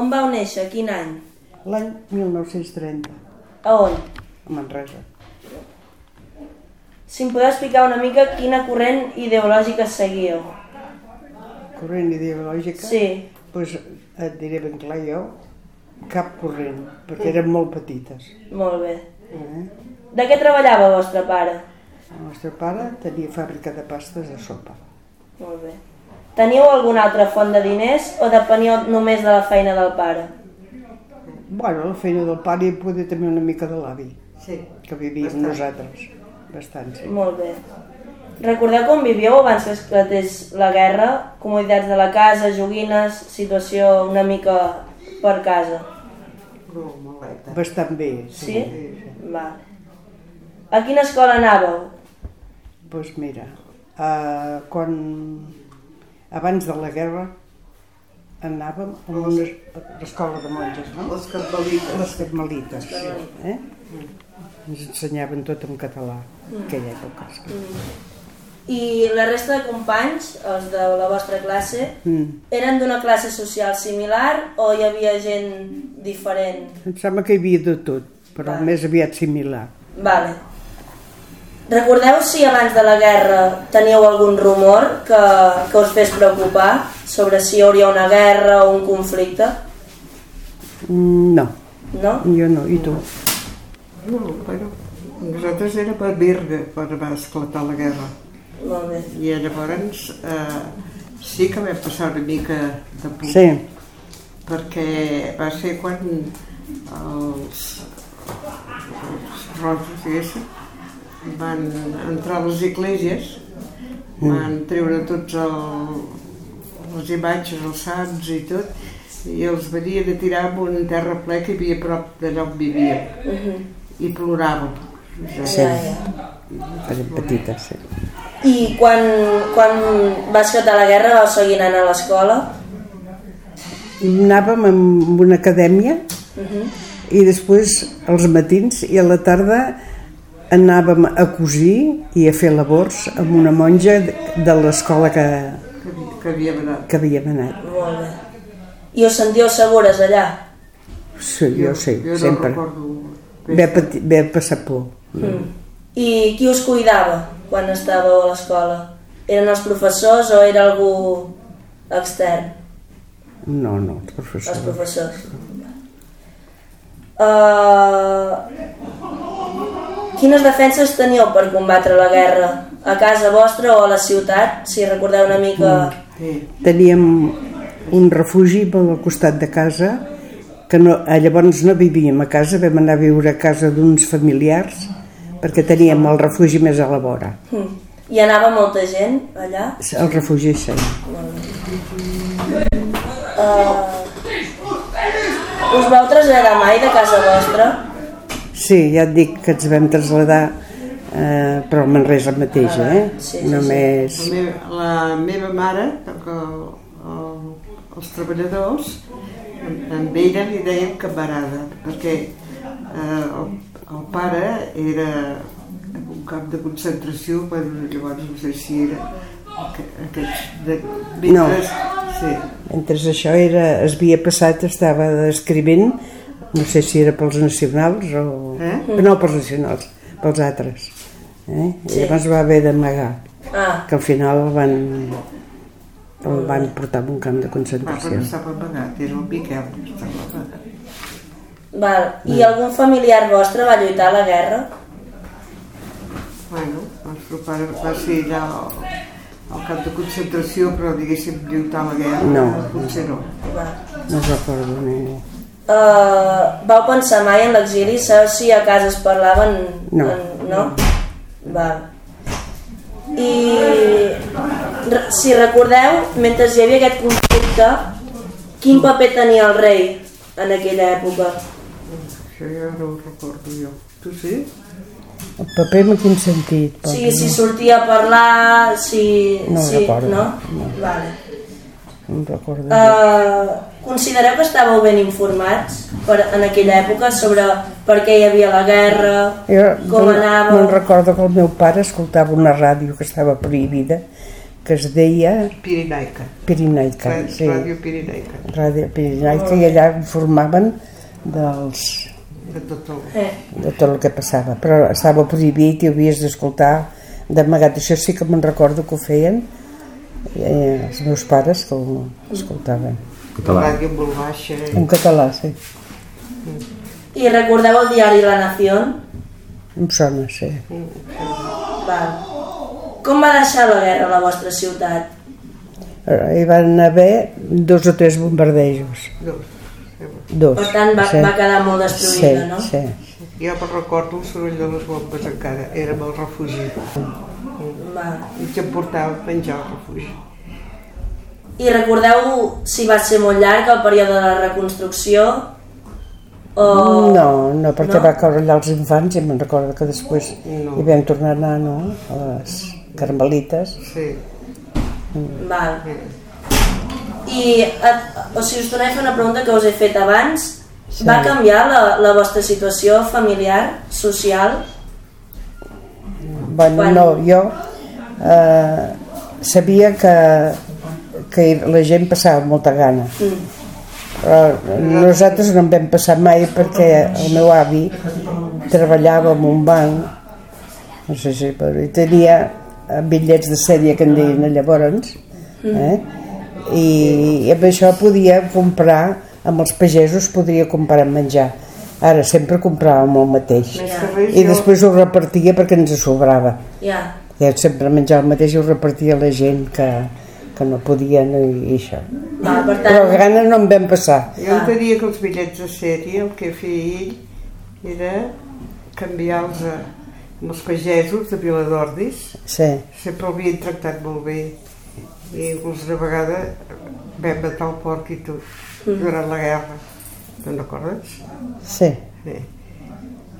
On vau néixer? Quin any? L'any 1930, A on? a Manresa. Si em podeu explicar una mica quina corrent ideològica seguíeu. Corrent ideològica? Sí, Doncs et diré ben clar jo, cap corrent, perquè eren molt petites. molt bé. Eh? De què treballava el vostre pare? El nostre pare tenia fàbrica de pastes de sopa. Molt bé. Teníeu alguna altra font de diners o depeníeu només de la feina del pare? Bueno, la feina del pare i poder també una mica de l'avi, Sí. que vivia amb nosaltres. Bastant, sí. Molt bé. Recordeu com vivíeu abans que esclatés la guerra? Comoditats de la casa, joguines, situació una mica per casa. Però maleta. Sí? Bastant bé, sí. Vale. A quina escola anàveu? Doncs mira, uh, quan abans de la guerra anàvem a una escola de monges, no? Les carmelites. Les carmelites. Eh? Ens ensenyaven tot en català, en aquella època. I la resta de companys, els de la vostra classe, Mm. eren d'una classe social similar o hi havia gent diferent? Em sembla que hi havia de tot, però Va. més aviat similar. Vale. Recordeu si abans de la guerra teníeu algun rumor que, que us fes preocupar sobre si hi hauria una guerra o un conflicte? No, No? jo no, i tu? No, bueno, nosaltres era per Berga quan va esclatar la guerra. Molt bé. I llavors eh, sí que vam passar una mica de por. Sí, Perquè va ser quan els, els rojos, diguéssim, van entrar a les esglésies, van treure tots el, les imatges, els sants i tot, i els venien a tirar amb un terra ple que hi havia a prop d'allà on vivien. I ploràvem. Sí. Ja, ja. eren petites, sí. I quan, quan va esclatar la guerra vau seguir anant a l'escola? Anàvem a una acadèmia i després als matins i a la tarda anàvem a cosir i a fer labors amb una monja de l'escola que, Que, havíem anat. que havíem anat. Molt bé. I us sentíeu segures allà? Sí, jo sí, jo sempre. no recordo Ve, passar por. I qui us cuidava quan estàveu a l'escola? Eren els professors o era algú extern? No, no, els Els professors. professors. Uh, quines defenses teníeu per combatre la guerra? A casa vostra o a la ciutat? Si recordeu una mica... Sí. Teníem un refugi al costat de casa que no, eh, llavors no vivíem a casa, vam anar a viure a casa d'uns familiars perquè teníem el refugi més a la vora. Mm. Hi anava molta gent allà? El refugi sí. Uh, us vau traslladar mai de casa vostra? Sí, ja et dic que ens vam traslladar eh, però a Manresa mateix, eh? Sí, sí, sí. Només... La meva, la meva mare, perquè el, el, els treballadors, amb ella li deien camarada, perquè eh, el, el pare era en un camp de concentració, bueno, llavors no sé si era aqu- aquests de... No. Sí, Mentre això era, es havia passat, estava escrivint, no sé si era pels nacionals o... Eh? No, pels nacionals, pels altres. Eh? I Sí. llavors va haver d'amagar, Ah, que al final el van, el van portar a un camp de però concentració. no estava amagat, era el Miquel que estava amagat. val. I algun familiar vostre va lluitar a la guerra? Bueno, el seu pare va ser allà al, al camp de concentració, però diguéssim lluitar a la guerra, No. potser no. Val. No recordo ningú. Uh, vau pensar mai en l'exili? Sabeu si a casa es parlaven? No. En, no? Val. I si recordeu, mentre hi havia aquest conflicte, quin paper tenia el rei en aquella època? Això ja no ho recordo jo. Tu sí? El paper en quin sentit? Sigui, si sortia a parlar, si... No si, recordo. No? No. Vale. No recordo. Uh, considereu que estàveu ben informats per, en aquella època sobre per què hi havia la guerra, Jo com no- anava... me'n recordo que el meu pare escoltava una ràdio que estava prohibida que es deia Pirinaica. Pirinaica. Ràdio, Sí, Ràdio Pirinaica. Ràdio Pirinaica, i allà informaven dels, De tot el... Eh, de tot el que passava, però estava prohibit i ho havies d'escoltar d'amagat. Això sí que me'n recordo que ho feien eh, els meus pares que ho escoltaven. Català. Ràdio molt baixa. En català, sí. I recordeu el diari La Nación? Em sona, sí. Val. Com va deixar la guerra a la vostra ciutat? Hi van haver dos o tres bombardejos. Dos. Dos. Per tant, va, sí. va quedar molt destruïda, sí, no? Sí, Jo me'n recordo el soroll de les bombes encara. Érem al refugi. Val. I que em portava a menjar al refugi. I recordeu si va ser molt llarg el període de la reconstrucció? O... No, no, perquè No? va caure allà els infants i me'n recordo que després No. hi vam tornar a anar, no?, a les carmelites. Sí. Val. I, eh, o sigui, us tornaré a fer una pregunta que us he fet abans. Sí. Va canviar la, la vostra situació familiar, social? Bueno, Quan- no, jo eh, sabia que, que la gent passava molta gana. Mm. Però nosaltres no en vam passar mai perquè el meu avi treballava en un banc, no sé si, però i tenia eh, bitllets de sèrie que en deien llavors, eh? I, i amb això podia comprar, amb els pagesos podria comprar menjar. Ara sempre compràvem el mateix. Res, I després ho repartia perquè ens sobrava. Ja. Ja sempre menjava el mateix i ho repartia a la gent que, que no podien i, i això. Val, per Però tant, gana no en vam passar. Jo entenia que els bitllets de sèrie el que feia ell era canviar-los a- amb els pagesos de Viladordis. Sí, Sempre el havien tractat molt bé. I inclús una vegada vam matar el porc i tot, durant la guerra. Te'n recordes? sí. Sí.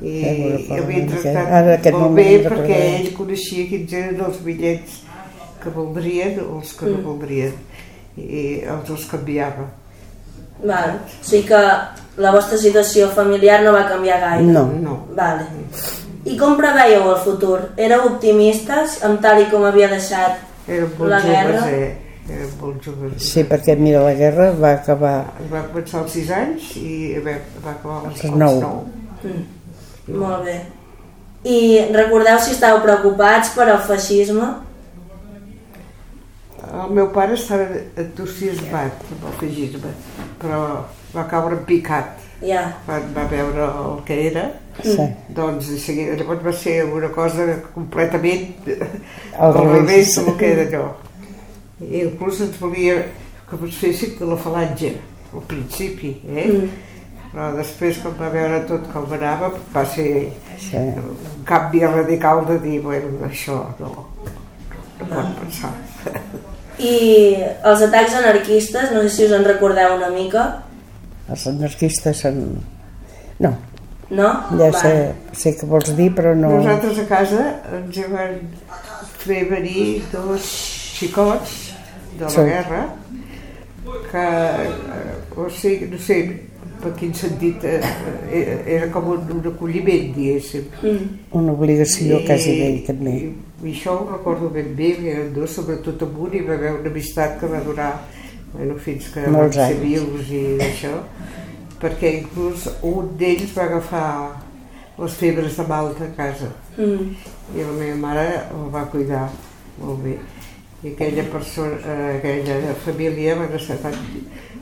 I una mica. tractat Ara aquest molt bé perquè recordaré. ell coneixia quins eren els bitllets que voldrien o els que no voldrien i els els canviava. val. O sigui que la vostra situació familiar no va canviar gaire. No. No. Vale. I com preveieu el futur? Éreu optimistes amb tal i com havia deixat molt la joves, guerra? eh? Eren molt joves. Sí, perquè mira, la guerra va acabar... Va començar als 6 anys i va, va acabar als, Als als nou. 9. Molt bé. I recordeu si estàveu preocupats per al feixisme? El meu pare estava entusiasmat amb el feixisme, però va caure picat Ja. quan va veure el que era. Sí. Doncs de seguida, llavors va ser una cosa completament Al revés del que era allò. I inclús ens volia que ens féssim de la falange, al principi, eh? Mm. Però després, quan va veure tot com anava, va ser Sí. un canvi radical de dir, bueno, això no, no pot pensar. I els atacs anarquistes, no sé si us en recordeu una mica, Els anarquistes són... No, no? ja sé, sé què vols dir, però no... Nosaltres a casa ens hi van fer venir dos xicots de la Sí. guerra que, eh, o sigui, no sé per quin sentit, eh, eh, era com un, un acolliment, diguéssim. Mm. Una obligació quasi d'ell, també. I, I això ho recordo ben bé, que eren dos, sobretot amb un, i va haver una amistat que va durar bueno, fins que Molts van ser anys. vius i això, perquè inclús un d'ells va agafar les febres de malta a casa Mm. i la meva mare el va cuidar molt bé. I aquella persona, eh, aquella família van estar tan,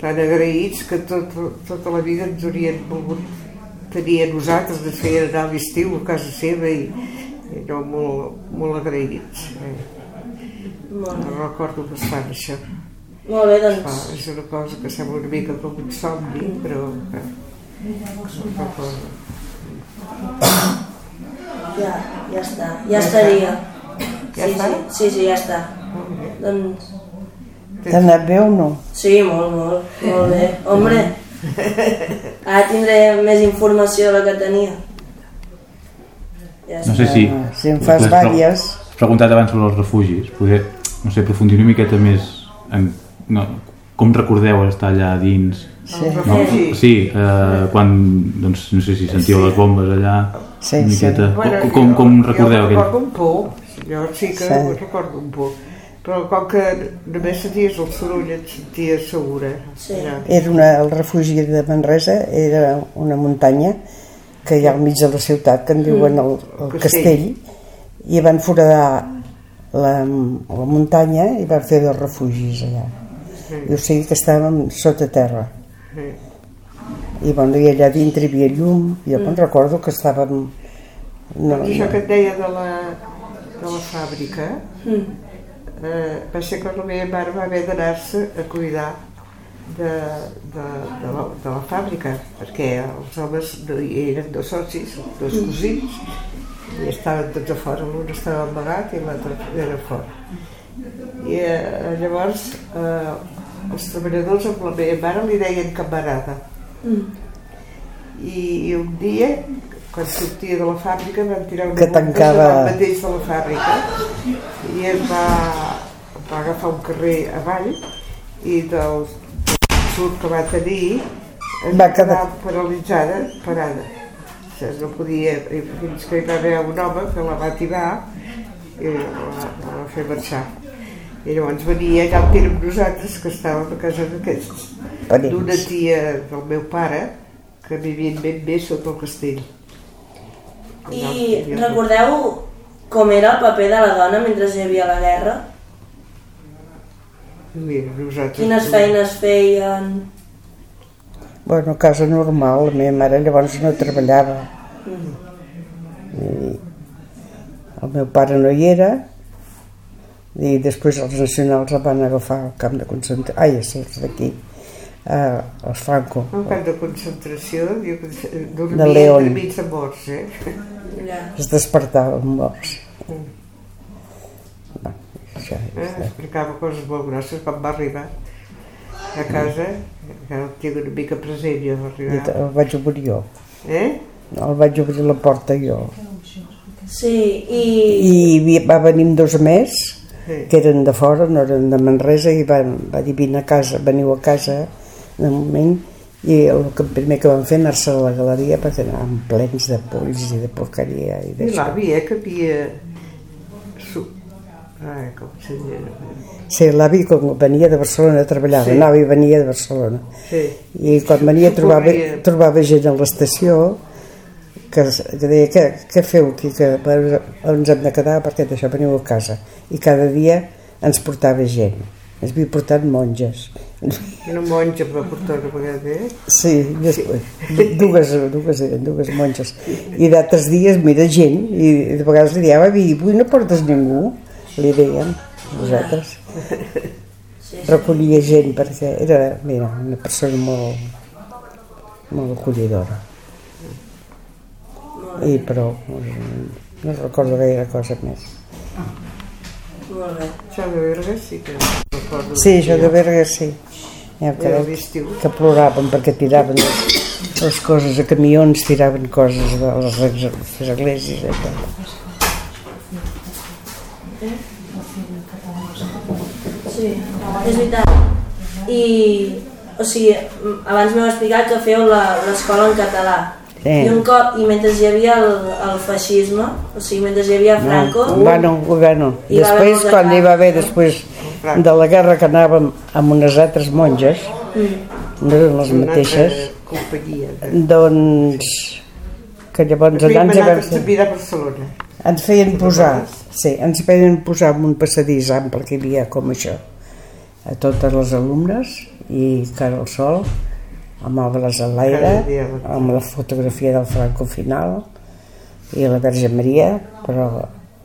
tan agraïts que tot, tota la vida ens haurien volgut tenir a nosaltres, ens feien anar a l'estiu a casa seva i, i no, molt, molt agraïts. Eh. Bé. No recordo bastant això. Molt bé, doncs és una cosa que sembla una mica com un somni, però que, que recordo. ja, ja està, ja estaria. Ja sí, està? sí, sí, ja està. Doncs T'ha anat bé o no? sí, molt, molt, molt bé. Hombre, ara tindré més informació de la que tenia. Ja No sé si... Ah, si en fas vàries. Has preguntat abans sobre els refugis. Poder, no sé, aprofundir una miqueta més en no, com recordeu estar allà dins. Sí. No, sí, eh, quan, doncs, no sé si sentíeu les bombes allà, Sí, una sí. miqueta. Bueno, com, com jo, recordeu jo aquell? recordo un por, jo sí que Sí. recordo un por. Però com que només senties el soroll et senties segura. Sí. Era una, el refugi de Manresa era una muntanya que hi ha al mig de la ciutat, que en diuen el, el Castell. castell, i van foradar la, la muntanya i van fer dos refugis allà. I o sigui que estàvem sota terra. Sí. I, bueno, i allà dintre hi havia llum, i jo me'n recordo que estàvem... No, Doncs això no, que et deia de la, de la fàbrica, eh, va ser quan la meva mare va haver d'anar-se a cuidar de, de, de, la, de la fàbrica, perquè els homes no hi eren dos socis, dos cosins, i estaven tots a fora, l'un estava amagat i l'altre era fora. I eh, llavors eh, els treballadors amb la meva mare li deien camarada. I, i un dia, quan sortia de la fàbrica, van tirar una Que tancava- mateix de la fàbrica i es va, va agafar un carrer avall i del sud que va tenir es Va quedar- paralitzada, parada. Sigui, no podia, fins que hi va haver un home que la va tirar i la, la va fer marxar. I llavors venia allà on érem nosaltres, que estàvem a casa d'aquests, d'una tia del meu pare, que vivien ben bé sota el castell. I recordeu com era el paper de la dona mentre hi havia la guerra? Nosaltres... Quines feines feien? Bueno, casa normal, la meva mare llavors no treballava. I el meu pare no hi era, i després els nacionals la van agafar al camp de concentració, ai, els d'aquí, eh, els Franco. Un camp de concentració, diu que De dormia León. entremig de morts, eh? Ja. Es despertaven morts. Va, això, eh? Explicava coses molt grosses quan va arribar a casa, que el tinc una mica present jo va I el vaig obrir jo. Eh? El vaig obrir la porta jo. Sí, i... I va venir amb dos més, Sí. que eren de fora, no eren de Manresa, i van, va dir, vine a casa, veniu a casa, de moment, i el que, primer que van fer anar-se a la galeria perquè anaven plens de polls i de porqueria i I d'això. l'avi, eh, que havia... Ai, com diu? Sí, l'avi quan venia de Barcelona treballava, Sí. sí. anava i venia de Barcelona. Sí. I quan venia trobava, trobava gent a l'estació que, que deia, què, què feu aquí, que ens hem de quedar perquè d'això veniu a casa. I cada dia ens portava gent. Ens havia portat monges. Una monja va portar una vegada, eh? Sí, després, dues, dues, dues monges. I d'altres dies, mira, gent, i de vegades li diava, avui no portes ningú? Li deien, nosaltres. Recollia gent perquè era, mira, una persona molt, molt acollidora. I però no recordo gaire cosa més. Molt bé. Això de Berga sí que recordo. Sí, això de Berga sí. Ja l'estiu. que ploraven perquè tiraven les coses a camions, tiraven coses de les, les esglésies i tot. Sí, és veritat. I, o sigui, abans m'heu explicat que feu la- l'escola en català. Sí. I un cop, i mentre hi havia el, el feixisme, o sigui, mentre hi havia Franco, Bueno, bueno. Haver Després, quan hi va haver després de la guerra que anàvem amb unes altres monges, no eren les mateixes. De... doncs que llavors Havíem ens, vam a fer, a Barcelona. ens feien posar, sí, ens feien posar en un passadís ample que hi havia com això, a totes les alumnes i cara al sol, amb arbres a l'aire, dia. amb la fotografia del Franco final i la Verge Maria, però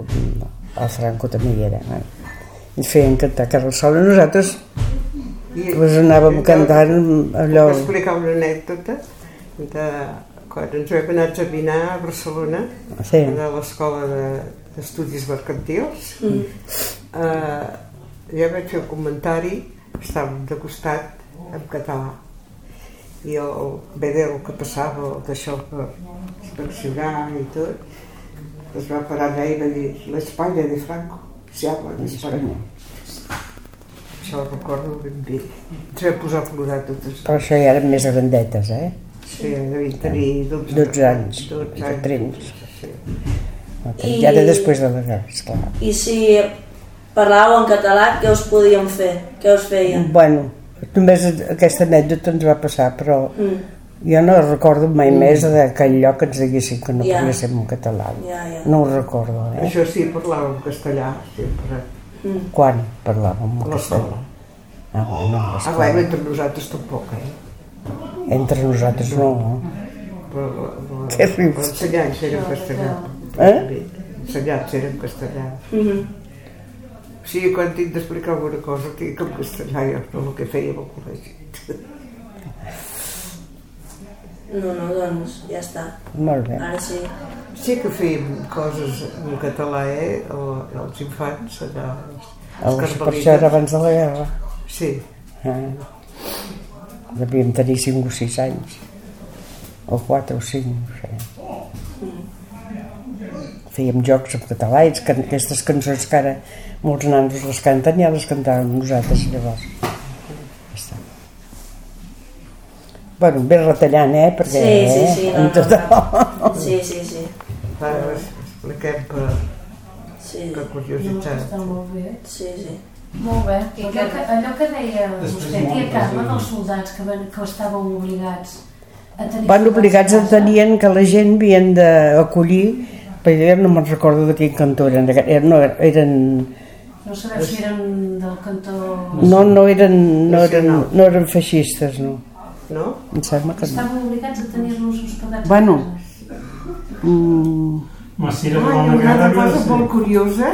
mm, el Franco també hi era. Eh? Ens feien cantar cara al sol i nosaltres I, pues, anàvem cantant allò... Puc explicar una anècdota de quan ens vam anar a examinar a Barcelona, Sí. a l'escola de- d'estudis mercantils. Mm. Uh, jo vaig fer un comentari, estàvem de costat en català. I el el que passava, d'això per inspeccionar i tot, es va parar allà i va dir l'Espanya de Franco, se habla d'Espanya. Això ho recordo ben bé. Ens vam posar a plorar totes. Però això ja eren més grandetes, eh? Sí, devien tenir 12, 12 anys, 12 anys. Sí. I... Ja I- després de la guerra, esclar. i si parlàveu en català, què us podíem fer? Què us feien? Bueno, només aquesta anècdota ens va passar, però Mm. jo no recordo mai més d'aquell lloc que ens diguessin que no Ja. parléssim en català. Ja, ja. No ho recordo, eh? Això sí, parlàvem castellà, sempre. Quan parlàvem en A castellà? l'escola. Ah, bueno, a Ah, bueno, entre nosaltres tampoc, eh? Entre nosaltres no. Però la- Què rius? L'ensenyants era en castellà. Eh? Ensenyats era en castellà. Mhm. O sigui, quan tinc d'explicar alguna cosa, tinc en castellà, jo, no el que fèiem al col·legi. No, no, doncs ja està. Molt bé. Ara sí. Sí que fèiem coses en català, eh? o- Els infants, allà, els Els, per això era abans de la guerra. Sí, Ah. Devíem tenir 5 o 6 anys. O 4 o 5, no sé. Fèiem jocs en català i que, aquestes cançons que ara molts nanos les canten ja les cantàvem nosaltres llavors. Ja. Bueno, bé retallant, eh? Perquè, Sí, sí, sí, eh? no, tot no, allò. Sí, sí, sí. ara expliquem per, Sí, per No, curiositat. està molt bé. sí, sí. Molt bé. Allò que, allò que deia vostè, tia Carme, dels soldats que, van, que estaven obligats a tenir... Van obligats a tenien que la gent havien d'acollir perquè jo no me'n recordo de quin cantó eren, eren, no, eren No sabeu si eren del cantó... no, no eren no eren, no eren feixistes no. No? em sembla que no Estaven obligats a tenir-los hospedats Bueno. mm, Ah, de hi ha una altra cosa ser. molt curiosa,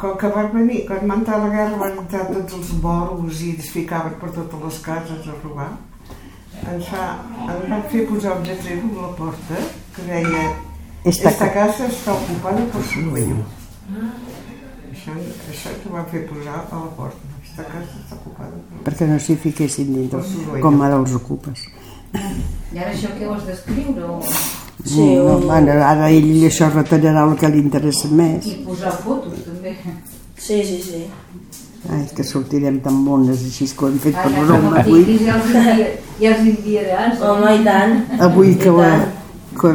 com que van venir, quan va entrar la guerra van entrar tots els moros i es ficaven per totes les cases a robar, ens, fa, ens van fer posar un lletrero a la porta que deia Esta Esta ca- casa està ocupada per su dueño. Això, això ens ho van fer posar a la porta. Esta casa està ocupada per perquè no s'hi fiquessin dintre com ara els ocupes I ara això què ho has d'escriure? O... Sí, no, o- bueno, ara ell això retallarà el que li interessa més I posar fotos, també. Sí, sí, sí. Ai, que sortirem tan bones així que ho hem fet per com avui ja els envia- ja els enviaràs. eh? Home, i tant. avui que, I ho, tant. que